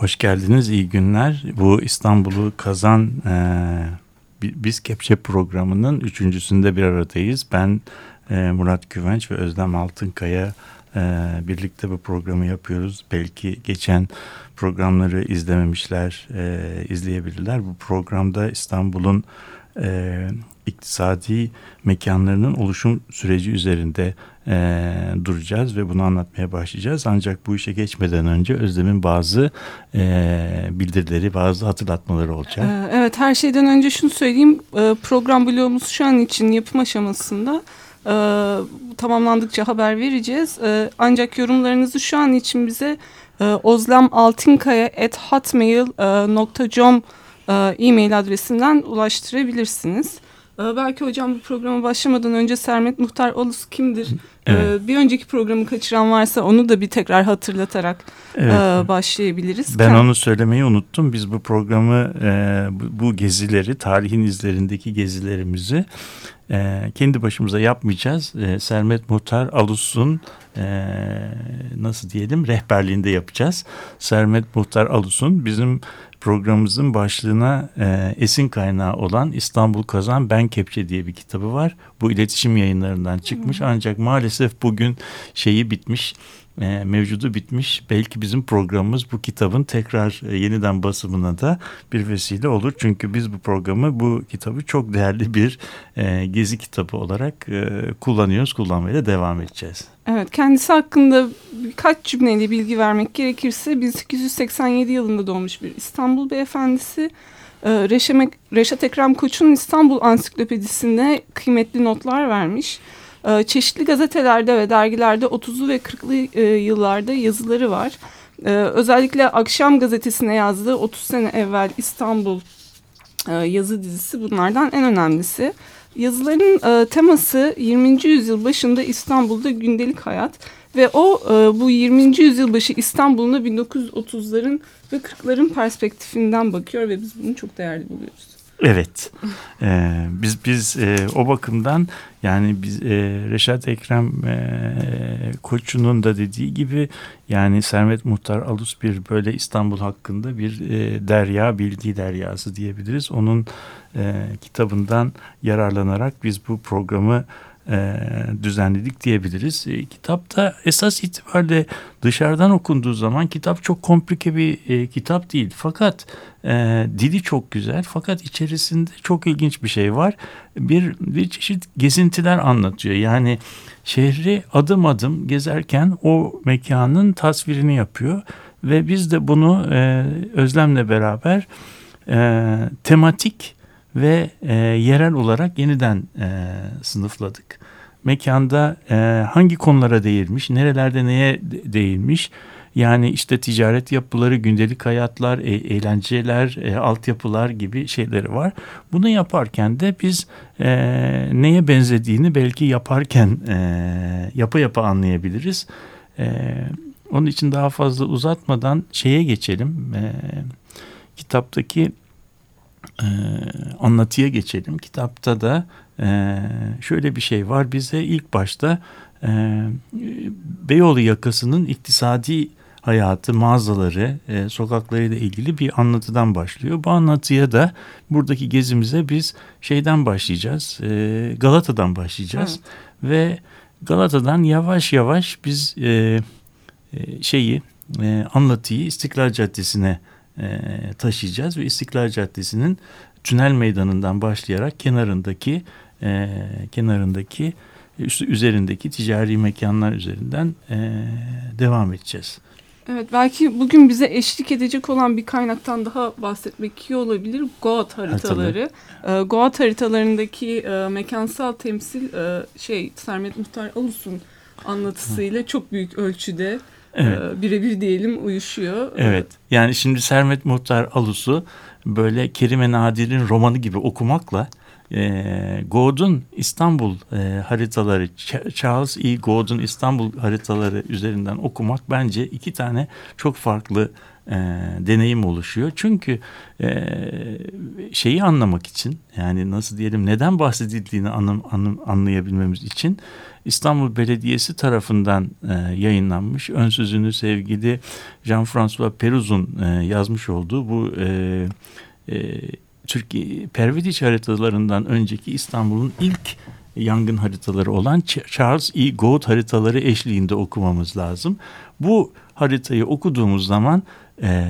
Hoş geldiniz, iyi günler. Bu İstanbul'u kazan e, Biz Kepçe programının üçüncüsünde bir aradayız. Ben e, Murat Güvenç ve Özlem Altınkaya e, birlikte bu programı yapıyoruz. Belki geçen programları izlememişler, e, izleyebilirler. Bu programda İstanbul'un e, iktisadi mekanlarının oluşum süreci üzerinde e, duracağız ve bunu anlatmaya başlayacağız. Ancak bu işe geçmeden önce Özlem'in bazı e, bildirileri, bazı hatırlatmaları olacak. Ee, evet, her şeyden önce şunu söyleyeyim. E, program bloğumuz şu an için yapım aşamasında. E, tamamlandıkça haber vereceğiz. E, ancak yorumlarınızı şu an için bize ozlemaltinkaya.hotmail.com e-mail adresinden ulaştırabilirsiniz. Ee, belki hocam bu programa başlamadan önce Sermet Muhtar Olus kimdir? Ee, evet. bir önceki programı kaçıran varsa onu da bir tekrar hatırlatarak evet. E, başlayabiliriz. Ben onu söylemeyi unuttum. Biz bu programı e, bu gezileri, tarihin izlerindeki gezilerimizi e, kendi başımıza yapmayacağız. Sermet Muhtar Alus'un nasıl diyelim rehberliğinde yapacağız. Sermet Muhtar Alus'un bizim programımızın başlığına e, esin kaynağı olan İstanbul Kazan Ben Kepçe diye bir kitabı var. Bu iletişim yayınlarından çıkmış. Ancak maalesef bugün şeyi bitmiş e, mevcudu bitmiş. Belki bizim programımız bu kitabın tekrar e, yeniden basımına da bir vesile olur. Çünkü biz bu programı bu kitabı çok değerli bir e, gezi kitabı olarak e, kullanıyoruz. Kullanmaya da devam edeceğiz. Evet kendisi hakkında birkaç cümleyle bilgi vermek gerekirse 1887 yılında doğmuş bir İstanbul beyefendisi. E, Reşat Ekrem Koç'un İstanbul Ansiklopedisinde kıymetli notlar vermiş. Ee, çeşitli gazetelerde ve dergilerde 30'lu ve 40'lı e, yıllarda yazıları var. Ee, özellikle Akşam gazetesine yazdığı 30 sene evvel İstanbul e, yazı dizisi bunlardan en önemlisi. Yazıların e, teması 20. yüzyıl başında İstanbul'da gündelik hayat ve o bu 20. yüzyıl başı İstanbul'una 1930'ların ve 40'ların perspektifinden bakıyor ve biz bunu çok değerli buluyoruz. Evet. Ee, biz biz e, o bakımdan yani biz e, Reşat Ekrem e, Koçu'nun da dediği gibi yani Sermet Muhtar Alus bir böyle İstanbul hakkında bir e, derya bilgi deryası diyebiliriz. Onun e, kitabından yararlanarak biz bu programı e, düzenledik diyebiliriz. E, kitapta esas itibariyle dışarıdan okunduğu zaman kitap çok komplike bir e, kitap değil. Fakat dili çok güzel fakat içerisinde çok ilginç bir şey var. Bir, bir çeşit gezintiler anlatıyor. Yani şehri adım adım gezerken o mekanın tasvirini yapıyor. Ve biz de bunu Özlem'le beraber tematik ve e, yerel olarak yeniden e, sınıfladık. Mekanda e, hangi konulara değilmiş, nerelerde neye değilmiş, yani işte ticaret yapıları, gündelik hayatlar, e, eğlenceler, e, altyapılar gibi şeyleri var. Bunu yaparken de biz e, neye benzediğini belki yaparken e, yapa yapa anlayabiliriz. E, onun için daha fazla uzatmadan şeye geçelim. E, kitaptaki e, anlatıya geçelim. Kitapta da e, şöyle bir şey var. Bize ilk başta e, Beyoğlu yakasının iktisadi hayatı, mağazaları, e, sokaklarıyla ilgili bir anlatıdan başlıyor. Bu anlatıya da buradaki gezimize biz şeyden başlayacağız. E, Galata'dan başlayacağız. Evet. Ve Galata'dan yavaş yavaş biz e, e, şeyi e, anlatıyı İstiklal Caddesi'ne e, taşıyacağız ve İstiklal Caddesi'nin tünel meydanından başlayarak kenarındaki e, kenarındaki üstü üzerindeki ticari mekanlar üzerinden e, devam edeceğiz. Evet belki bugün bize eşlik edecek olan bir kaynaktan daha bahsetmek iyi olabilir. Goat haritaları. E, Goat haritalarındaki e, mekansal temsil e, şey Sermet Muhtar Alus'un anlatısıyla çok büyük ölçüde evet. e, birebir diyelim uyuşuyor. Evet yani şimdi Sermet Muhtar Alus'u böyle Kerime Nadir'in romanı gibi okumakla e, God'un İstanbul e, haritaları, Charles E. God'un İstanbul haritaları üzerinden okumak bence iki tane çok farklı e, deneyim oluşuyor. Çünkü e, şeyi anlamak için yani nasıl diyelim neden bahsedildiğini anlam, anlam, anlayabilmemiz için İstanbul Belediyesi tarafından e, yayınlanmış ön sözünü sevgili Jean-François Peruz'un e, yazmış olduğu bu e, e, Türkiye Pervidiç haritalarından önceki İstanbul'un ilk yangın haritaları olan Charles E. Gould haritaları eşliğinde okumamız lazım. Bu haritayı okuduğumuz zaman e,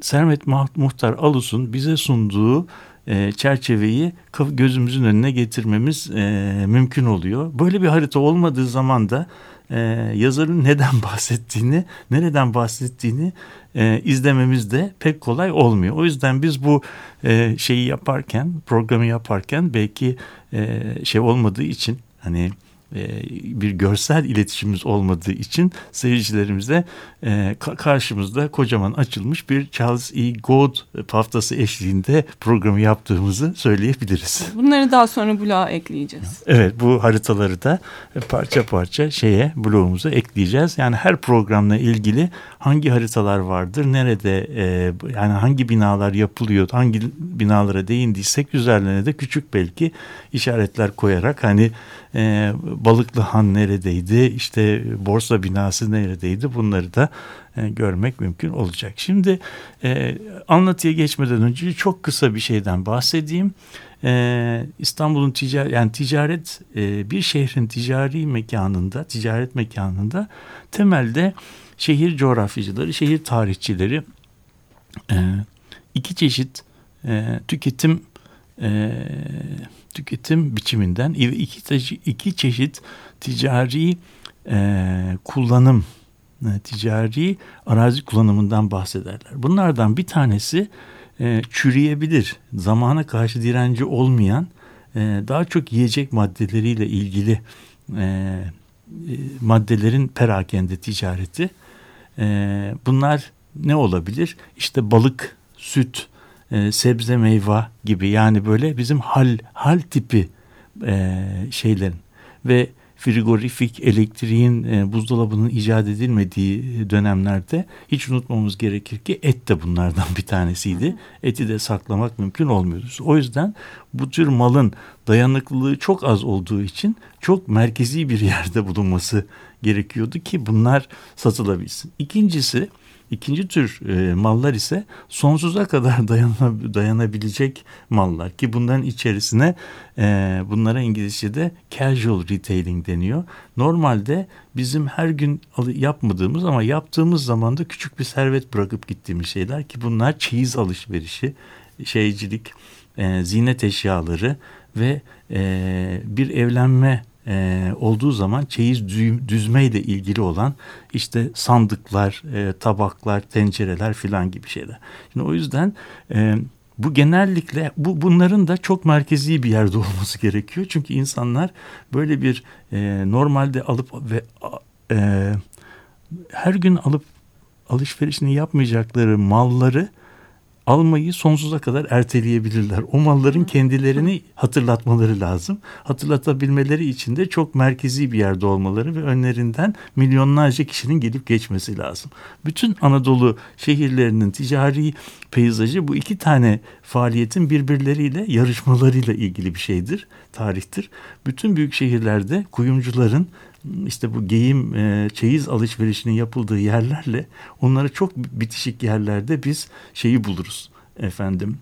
Sermet Muhtar Alus'un bize sunduğu e, çerçeveyi gözümüzün önüne getirmemiz e, mümkün oluyor. Böyle bir harita olmadığı zaman da e, yazarın neden bahsettiğini, nereden bahsettiğini izlememiz de pek kolay olmuyor. O yüzden biz bu şeyi yaparken, programı yaparken belki şey olmadığı için hani bir görsel iletişimimiz olmadığı için seyircilerimize e, karşımızda kocaman açılmış bir Charles E. Gould paftası eşliğinde programı yaptığımızı söyleyebiliriz. Bunları daha sonra bloğa ekleyeceğiz. Evet bu haritaları da parça parça şeye bloğumuza ekleyeceğiz. Yani her programla ilgili hangi haritalar vardır, nerede e, yani hangi binalar yapılıyor, hangi binalara değindiysek üzerlerine de küçük belki işaretler koyarak hani e, Balıklı Han neredeydi, işte borsa binası neredeydi bunları da e, görmek mümkün olacak. Şimdi e, anlatıya geçmeden önce çok kısa bir şeyden bahsedeyim. E, İstanbul'un ticaret yani ticaret e, bir şehrin ticari mekanında, ticaret mekanında temelde şehir coğrafyacıları, şehir tarihçileri e, iki çeşit tüketim e, tüketim biçiminden iki, iki çeşit ticari e, kullanım, e, ticari arazi kullanımından bahsederler. Bunlardan bir tanesi e, çürüyebilir, zamana karşı direnci olmayan, e, daha çok yiyecek maddeleriyle ilgili e, e, maddelerin perakende ticareti. E, bunlar ne olabilir? İşte balık, süt, e, sebze meyve gibi yani böyle bizim hal hal tipi e, şeylerin ve frigorifik elektriğin e, buzdolabının icat edilmediği dönemlerde hiç unutmamız gerekir ki et de bunlardan bir tanesiydi. Eti de saklamak mümkün olmuyordu. O yüzden bu tür malın dayanıklılığı çok az olduğu için çok merkezi bir yerde bulunması gerekiyordu ki bunlar satılabilsin. İkincisi İkinci tür e, mallar ise sonsuza kadar dayana, dayanabilecek mallar ki bunların içerisine e, bunlara İngilizce'de casual retailing deniyor. Normalde bizim her gün yapmadığımız ama yaptığımız zaman da küçük bir servet bırakıp gittiğimiz şeyler ki bunlar çeyiz alışverişi, şeycilik, e, zinet eşyaları ve e, bir evlenme e, olduğu zaman çeyiz düzme ile ilgili olan işte sandıklar, e, tabaklar, tencereler filan gibi şeyler. Şimdi o yüzden e, bu genellikle bu bunların da çok merkezi bir yerde olması gerekiyor. Çünkü insanlar böyle bir e, normalde alıp ve e, her gün alıp alışverişini yapmayacakları malları almayı sonsuza kadar erteleyebilirler. O malların kendilerini hatırlatmaları lazım. Hatırlatabilmeleri için de çok merkezi bir yerde olmaları ve önlerinden milyonlarca kişinin gelip geçmesi lazım. Bütün Anadolu şehirlerinin ticari peyzajı bu iki tane faaliyetin birbirleriyle yarışmalarıyla ilgili bir şeydir, tarihtir. Bütün büyük şehirlerde kuyumcuların işte bu giyim e, çeyiz alışverişinin yapıldığı yerlerle onları çok bitişik yerlerde biz şeyi buluruz efendim.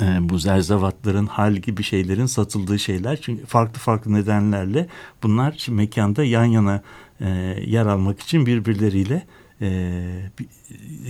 E, bu zerzevatların hal gibi şeylerin satıldığı şeyler. Çünkü farklı farklı nedenlerle bunlar mekanda yan yana e, yer almak için birbirleriyle e,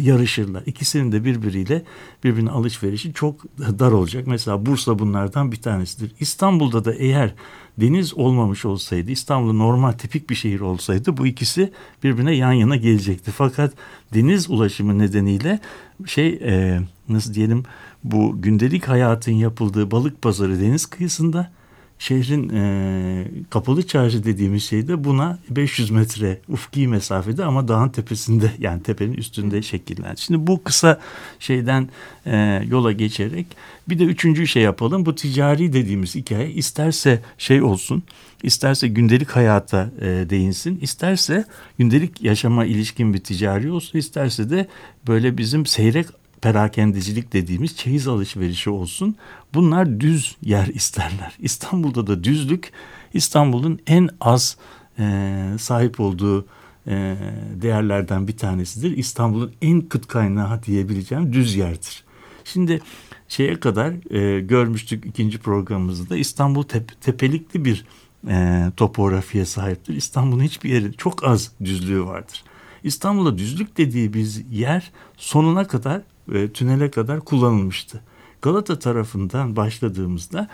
yarışırlar. İkisinin de birbiriyle birbirine alışverişi çok dar olacak. Mesela Bursa bunlardan bir tanesidir. İstanbul'da da eğer deniz olmamış olsaydı, İstanbul normal tipik bir şehir olsaydı bu ikisi birbirine yan yana gelecekti. Fakat deniz ulaşımı nedeniyle şey e, nasıl diyelim bu gündelik hayatın yapıldığı balık pazarı deniz kıyısında şehrin e, kapalı çarşı dediğimiz şey de buna 500 metre ufki mesafede ama dağın tepesinde yani tepenin üstünde şekillendi. Şimdi bu kısa şeyden e, yola geçerek bir de üçüncü şey yapalım. Bu ticari dediğimiz hikaye isterse şey olsun, isterse gündelik hayata e, değinsin, isterse gündelik yaşama ilişkin bir ticari olsun, isterse de böyle bizim seyrek perakendecilik dediğimiz çeyiz alışverişi olsun. Bunlar düz yer isterler. İstanbul'da da düzlük İstanbul'un en az e, sahip olduğu e, değerlerden bir tanesidir. İstanbul'un en kıt kaynağı diyebileceğim düz yerdir. Şimdi şeye kadar e, görmüştük ikinci programımızda İstanbul tep tepelikli bir e, topografiye sahiptir. İstanbul'un hiçbir yeri çok az düzlüğü vardır. İstanbul'da düzlük dediği biz yer sonuna kadar e, tünele kadar kullanılmıştı. Galata tarafından başladığımızda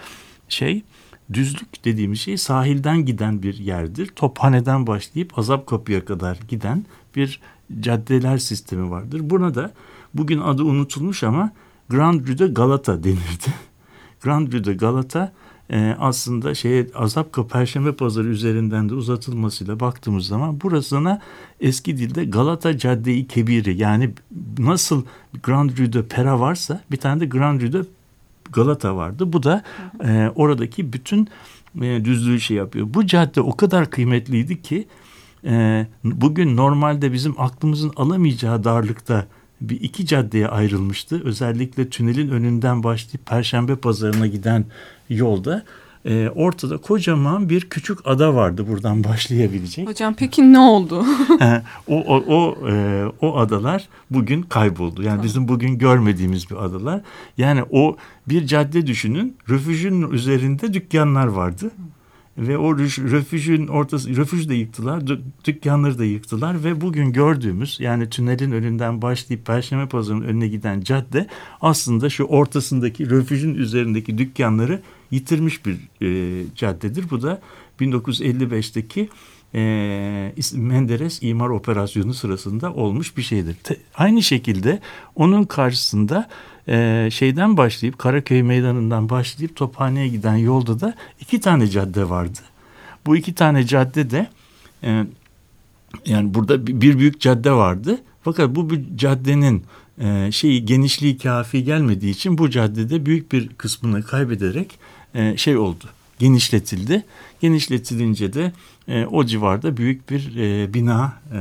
şey düzlük dediğimiz şey sahilden giden bir yerdir. Tophane'den başlayıp Azap Kapı'ya kadar giden bir caddeler sistemi vardır. Buna da bugün adı unutulmuş ama Grand Rue de Galata denirdi. Grand Rue de Galata e, aslında şeye Azapka Perşembe Pazarı üzerinden de uzatılmasıyla baktığımız zaman burasına eski dilde Galata Cadde-i Kebiri yani nasıl Grand Rue de Pera varsa bir tane de Grand Rue de Galata vardı. Bu da e, oradaki bütün e, düzlüğü şey yapıyor. Bu cadde o kadar kıymetliydi ki e, bugün normalde bizim aklımızın alamayacağı darlıkta bir iki caddeye ayrılmıştı. Özellikle tünelin önünden başlayıp Perşembe Pazarı'na giden yolda e, ortada kocaman bir küçük ada vardı buradan başlayabilecek. Hocam peki ne oldu? o o o, e, o adalar bugün kayboldu. Yani bizim bugün görmediğimiz bir adalar. Yani o bir cadde düşünün. Refüjün üzerinde dükkanlar vardı. Ve o refüjün ortası, refüj de yıktılar, dükkanları da yıktılar ve bugün gördüğümüz yani tünelin önünden başlayıp Perşembe Pazarı'nın önüne giden cadde aslında şu ortasındaki refüjün üzerindeki dükkanları yitirmiş bir e, caddedir. Bu da 1955'teki e, Menderes imar operasyonu sırasında olmuş bir şeydir. Aynı şekilde onun karşısında e, şeyden başlayıp Karaköy Meydanı'ndan başlayıp Tophane'ye giden yolda da iki tane cadde vardı. Bu iki tane cadde de e, yani burada bir büyük cadde vardı. Fakat bu caddenin e, şeyi genişliği kafi gelmediği için bu caddede büyük bir kısmını kaybederek şey oldu genişletildi. Genişletilince de e, o civarda büyük bir e, bina e,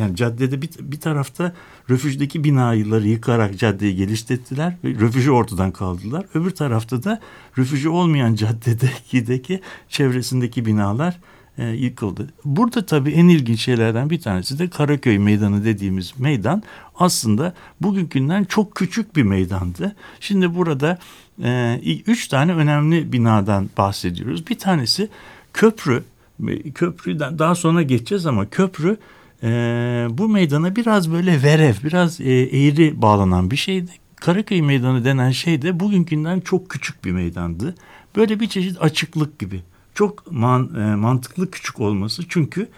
yani caddede bir, bir tarafta refüjdeki binaları yıkarak caddeyi geliştirdiler ve refüjü ortadan kaldılar. Öbür tarafta da refüjü olmayan caddedeki çevresindeki binalar e, yıkıldı. Burada tabii en ilginç şeylerden bir tanesi de Karaköy Meydanı dediğimiz meydan aslında bugünkünden çok küçük bir meydandı. Şimdi burada e, üç tane önemli binadan bahsediyoruz. Bir tanesi köprü, köprüden daha sonra geçeceğiz ama köprü e, bu meydana biraz böyle verev, biraz e, eğri bağlanan bir şeydi. Karaköy Meydanı denen şey de bugünkünden çok küçük bir meydandı. Böyle bir çeşit açıklık gibi. Çok man, e, mantıklı küçük olması çünkü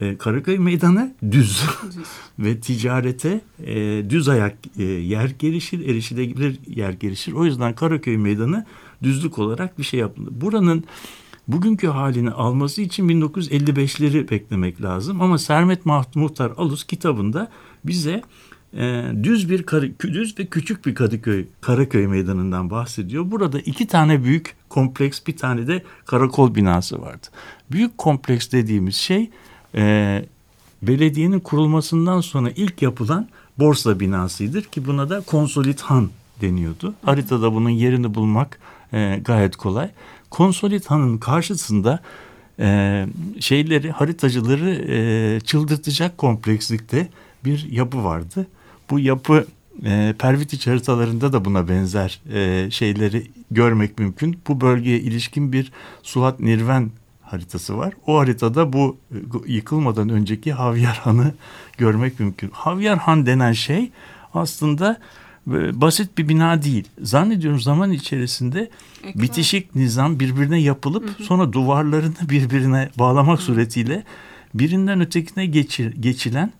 e, Karaköy Meydanı düz ve ticarete e, düz ayak e, yer gelişir, erişilebilir yer gelişir. O yüzden Karaköy Meydanı düzlük olarak bir şey yapıldı. Buranın bugünkü halini alması için 1955'leri beklemek lazım. Ama Sermet Muhtar Alus kitabında bize e, düz bir düz ve küçük bir Kadıköy Karaköy meydanından bahsediyor. Burada iki tane büyük kompleks bir tane de karakol binası vardı. Büyük kompleks dediğimiz şey e, belediyenin kurulmasından sonra ilk yapılan borsa binasıdır ki buna da konsolit han deniyordu. Haritada bunun yerini bulmak e, gayet kolay. Konsolit hanın karşısında e, şeyleri haritacıları e, çıldırtacak komplekslikte bir yapı vardı. Bu yapı e, Pervitiç haritalarında da buna benzer e, şeyleri görmek mümkün. Bu bölgeye ilişkin bir Suat Nirven haritası var. O haritada bu e, yıkılmadan önceki Havyar Han'ı görmek mümkün. Havyar Han denen şey aslında e, basit bir bina değil. Zannediyorum zaman içerisinde Ekran. bitişik nizam birbirine yapılıp hı hı. sonra duvarlarını birbirine bağlamak hı. suretiyle birinden ötekine geçir, geçilen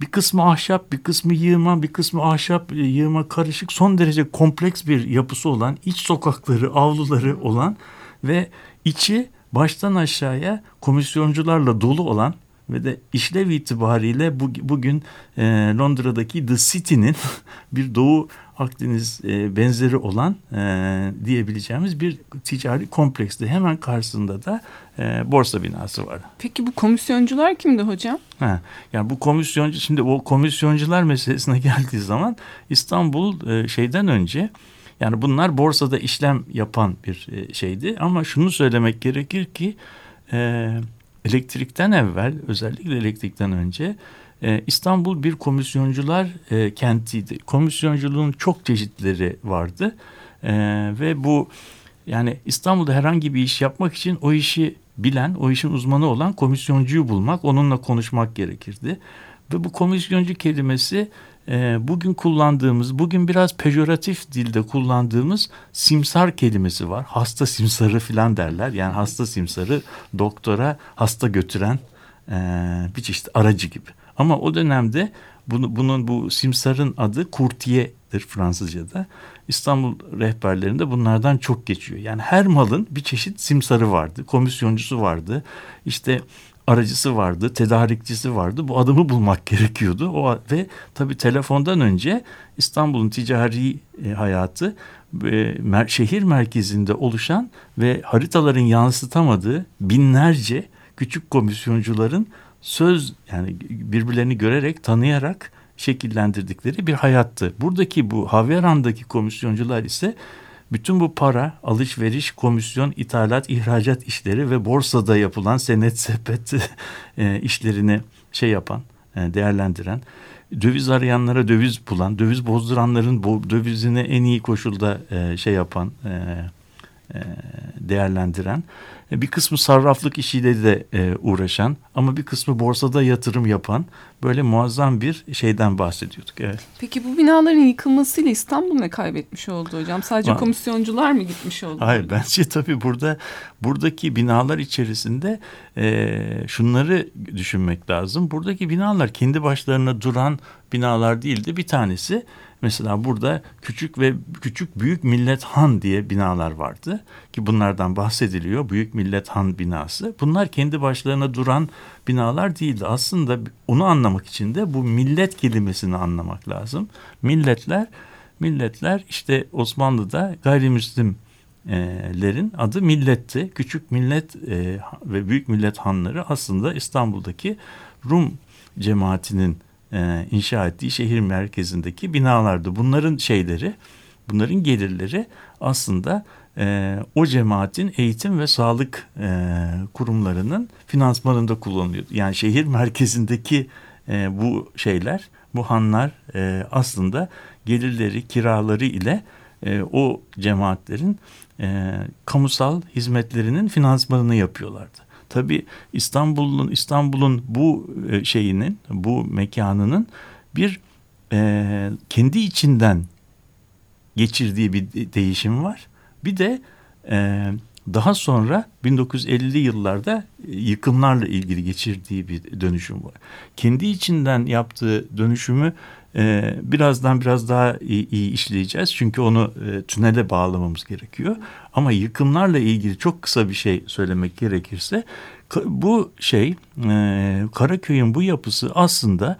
bir kısmı ahşap, bir kısmı yığma, bir kısmı ahşap, yığma karışık son derece kompleks bir yapısı olan, iç sokakları, avluları olan ve içi baştan aşağıya komisyoncularla dolu olan ve de işlev itibariyle bu, bugün e, Londra'daki The City'nin bir Doğu Akdeniz e, benzeri olan e, diyebileceğimiz bir ticari kompleksti. Hemen karşısında da e, borsa binası var. Peki bu komisyoncular kimdi hocam? Ha, yani bu komisyoncu şimdi o komisyoncular meselesine geldiği zaman İstanbul e, şeyden önce yani bunlar borsada işlem yapan bir e, şeydi ama şunu söylemek gerekir ki e, elektrikten evvel özellikle elektrikten önce e, İstanbul bir komisyoncular e, kentiydi. Komisyonculuğun çok çeşitleri vardı e, ve bu yani İstanbul'da herhangi bir iş yapmak için o işi bilen, o işin uzmanı olan komisyoncuyu bulmak, onunla konuşmak gerekirdi. Ve bu komisyoncu kelimesi e, bugün kullandığımız, bugün biraz pejoratif dilde kullandığımız simsar kelimesi var. Hasta simsarı filan derler. Yani hasta simsarı doktora hasta götüren e, bir çeşit aracı gibi. Ama o dönemde bunu, bunun bu simsarın adı kurtiyedir Fransızca'da. İstanbul rehberlerinde bunlardan çok geçiyor. Yani her malın bir çeşit simsarı vardı, komisyoncusu vardı. İşte aracısı vardı, tedarikçisi vardı. Bu adamı bulmak gerekiyordu. O ve tabii telefondan önce İstanbul'un ticari e, hayatı e, mer şehir merkezinde oluşan ve haritaların yansıtamadığı binlerce küçük komisyoncuların söz yani birbirlerini görerek, tanıyarak şekillendirdikleri bir hayattı. Buradaki bu Havyaran'daki komisyoncular ise bütün bu para, alışveriş, komisyon, ithalat, ihracat işleri ve borsada yapılan senet sepet e, işlerini şey yapan, e, değerlendiren, döviz arayanlara döviz bulan, döviz bozduranların dövizini en iyi koşulda e, şey yapan, değerlendiren bir kısmı sarraflık işiyle de e, uğraşan ama bir kısmı borsada yatırım yapan böyle muazzam bir şeyden bahsediyorduk. Evet. Peki bu binaların yıkılmasıyla İstanbul ne kaybetmiş oldu hocam? Sadece komisyoncular mı gitmiş oldu? Hayır bence tabii burada buradaki binalar içerisinde e, şunları düşünmek lazım. Buradaki binalar kendi başlarına duran binalar değildi. Bir tanesi Mesela burada küçük ve küçük Büyük Millet Han diye binalar vardı ki bunlardan bahsediliyor. Büyük Millet Han binası. Bunlar kendi başlarına duran binalar değildi. Aslında onu anlamak için de bu millet kelimesini anlamak lazım. Milletler milletler işte Osmanlı'da gayrimüslimlerin adı milletti. Küçük millet e, ve büyük millet hanları aslında İstanbul'daki Rum cemaatinin e, inşa ettiği şehir merkezindeki binalardı. Bunların şeyleri, bunların gelirleri aslında e, o cemaatin eğitim ve sağlık e, kurumlarının finansmanında kullanılıyordu. Yani şehir merkezindeki e, bu şeyler, bu hanlar e, aslında gelirleri, kiraları ile e, o cemaatlerin e, kamusal hizmetlerinin finansmanını yapıyorlardı. Tabi İstanbul'un İstanbul'un bu e, şeyinin, bu mekanının bir e, kendi içinden geçirdiği bir değişim var. Bir de e, daha sonra 1950'li yıllarda yıkımlarla ilgili geçirdiği bir dönüşüm var. Kendi içinden yaptığı dönüşümü e, birazdan biraz daha iyi, iyi işleyeceğiz. Çünkü onu e, tünele bağlamamız gerekiyor. Ama yıkımlarla ilgili çok kısa bir şey söylemek gerekirse bu şey e, Karaköy'ün bu yapısı aslında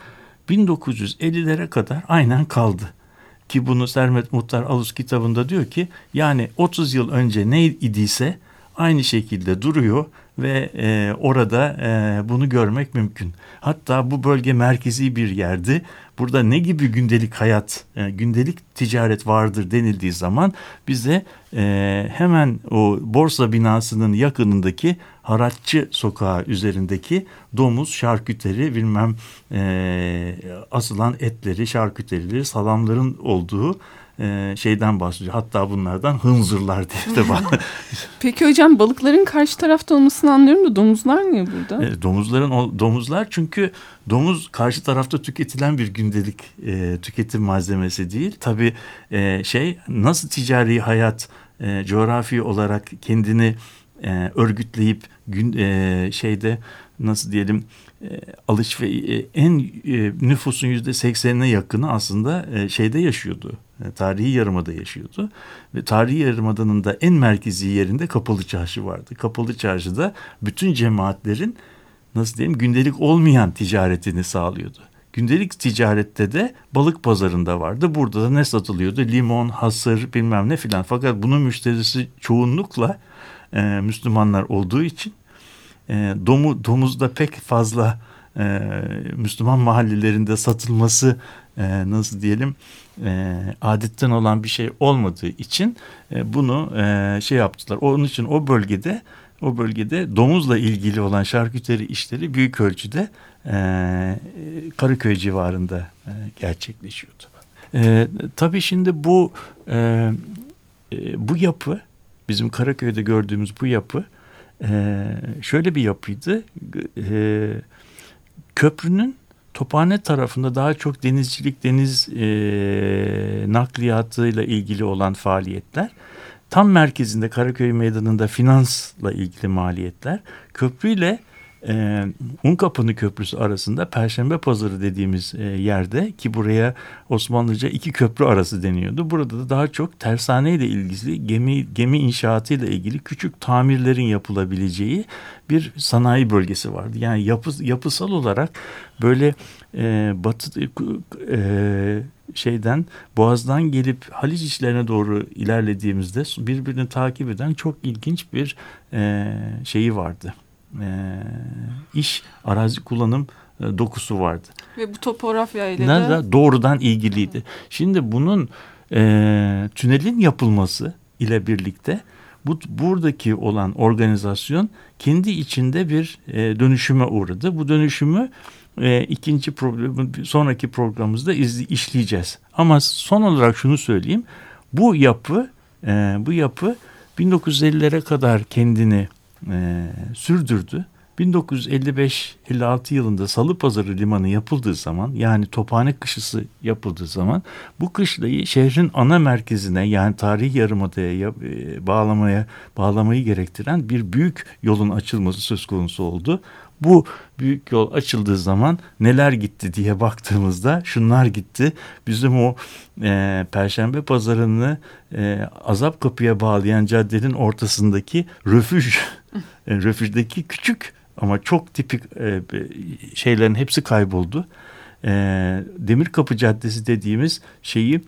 1950'lere kadar aynen kaldı. Ki bunu Sermet Muhtar Alus kitabında diyor ki yani 30 yıl önce ne idiyse aynı şekilde duruyor ve e, orada e, bunu görmek mümkün. Hatta bu bölge merkezi bir yerdi. Burada ne gibi gündelik hayat, e, gündelik ticaret vardır denildiği zaman bize e, hemen o borsa binasının yakınındaki Haratçı sokağı üzerindeki domuz, şarküteri, bilmem e, asılan etleri, şarküterileri, salamların olduğu e, şeyden bahsediyor. Hatta bunlardan hınzırlar diye de bana. Peki hocam balıkların karşı tarafta olmasını anlıyorum da domuzlar niye burada? E, domuzların domuzlar çünkü domuz karşı tarafta tüketilen bir gündelik e, tüketim malzemesi değil. Tabii e, şey nasıl ticari hayat e, coğrafi olarak kendini e, örgütleyip gün e, şeyde nasıl diyelim alış ve e, en e, nüfusun yüzde seksenine yakını aslında e, şeyde yaşıyordu. E, tarihi Yarımada yaşıyordu. Ve Tarihi Yarımada'nın da en merkezi yerinde Kapalı Çarşı vardı. Kapalı Çarşı'da bütün cemaatlerin nasıl diyeyim gündelik olmayan ticaretini sağlıyordu. Gündelik ticarette de balık pazarında vardı. Burada da ne satılıyordu? Limon, hasır bilmem ne filan. Fakat bunun müşterisi çoğunlukla e, Müslümanlar olduğu için e, domu, domuzda pek fazla e, Müslüman mahallelerinde satılması e, nasıl diyelim e, adetten olan bir şey olmadığı için e, bunu e, şey yaptılar. Onun için o bölgede o bölgede domuzla ilgili olan şarküteri işleri büyük ölçüde e, Karaköy civarında e, gerçekleşiyordu. E, tabii şimdi bu e, e, bu yapı bizim Karaköy'de gördüğümüz bu yapı e, şöyle bir yapıydı. E, köprünün Tophane tarafında daha çok denizcilik, deniz e, nakliyatıyla ilgili olan faaliyetler. Tam merkezinde Karaköy Meydanı'nda finansla ilgili maliyetler. Köprüyle e, Unkapıны Köprüsü arasında Perşembe Pazarı dediğimiz e, yerde ki buraya Osmanlıca iki köprü arası deniyordu. Burada da daha çok tersane ile ilgili gemi gemi inşaatı ile ilgili küçük tamirlerin yapılabileceği bir sanayi bölgesi vardı. Yani yapı, yapısal olarak böyle e, batı e, şeyden Boğaz'dan gelip Haliç içlerine doğru ilerlediğimizde birbirini takip eden çok ilginç bir e, şeyi vardı e, iş arazi kullanım e, dokusu vardı. Ve bu topografya ile de doğrudan ilgiliydi. Şimdi bunun e, tünelin yapılması ile birlikte bu buradaki olan organizasyon kendi içinde bir e, dönüşüme uğradı. Bu dönüşümü e, ikinci problem sonraki programımızda izli, işleyeceğiz. Ama son olarak şunu söyleyeyim. Bu yapı e, bu yapı 1950'lere kadar kendini e, sürdürdü. 1955-56 yılında Salıpazarı Limanı yapıldığı zaman yani Tophane Kışısı yapıldığı zaman bu kışlayı şehrin ana merkezine yani tarihi yarımadaya e, bağlamaya bağlamayı gerektiren bir büyük yolun açılması söz konusu oldu. Bu büyük yol açıldığı zaman neler gitti diye baktığımızda şunlar gitti. Bizim o e, Perşembe pazarını e, Azap Kapı'ya bağlayan caddenin ortasındaki röfüj, e, röfüjdeki küçük ama çok tipik e, şeylerin hepsi kayboldu. E, Demir Kapı Caddesi dediğimiz şeyi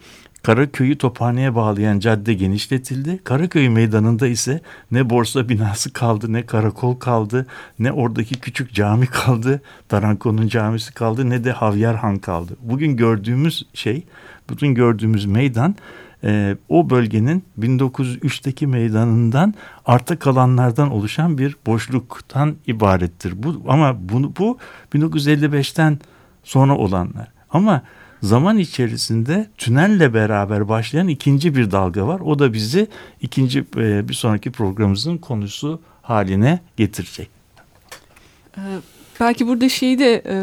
Karaköy'ü Tophane'ye bağlayan cadde genişletildi. Karaköy meydanında ise ne borsa binası kaldı, ne karakol kaldı, ne oradaki küçük cami kaldı, Taranko'nun camisi kaldı, ne de Havyar Han kaldı. Bugün gördüğümüz şey, bugün gördüğümüz meydan e, o bölgenin 1903'teki meydanından arta kalanlardan oluşan bir boşluktan ibarettir. Bu ama bunu bu 1955'ten sonra olanlar. Ama zaman içerisinde tünelle beraber başlayan ikinci bir dalga var. O da bizi ikinci e, bir sonraki programımızın konusu haline getirecek. Ee, belki burada şeyi de e,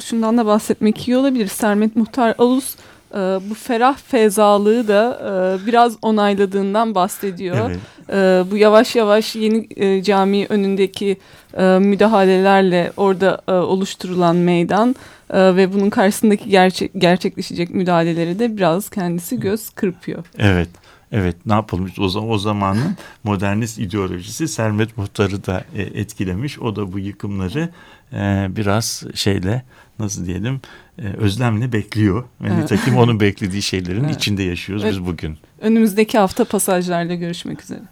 şundan da bahsetmek iyi olabilir. Sermet Muhtar Alus e, bu ferah fezalığı da e, biraz onayladığından bahsediyor. Evet. E, bu yavaş yavaş yeni e, cami önündeki e, müdahalelerle orada e, oluşturulan meydan e, ve bunun karşısındaki gerçek, gerçekleşecek müdahaleleri de biraz kendisi göz kırpıyor. Evet. Evet ne yapılmış o, zaman, o zamanın modernist ideolojisi Sermet Muhtar'ı da e, etkilemiş. O da bu yıkımları e, biraz şeyle nasıl diyelim e, özlemle bekliyor. Ve evet. nitekim onun beklediği şeylerin evet. içinde yaşıyoruz evet. biz bugün. Önümüzdeki hafta pasajlarla görüşmek üzere.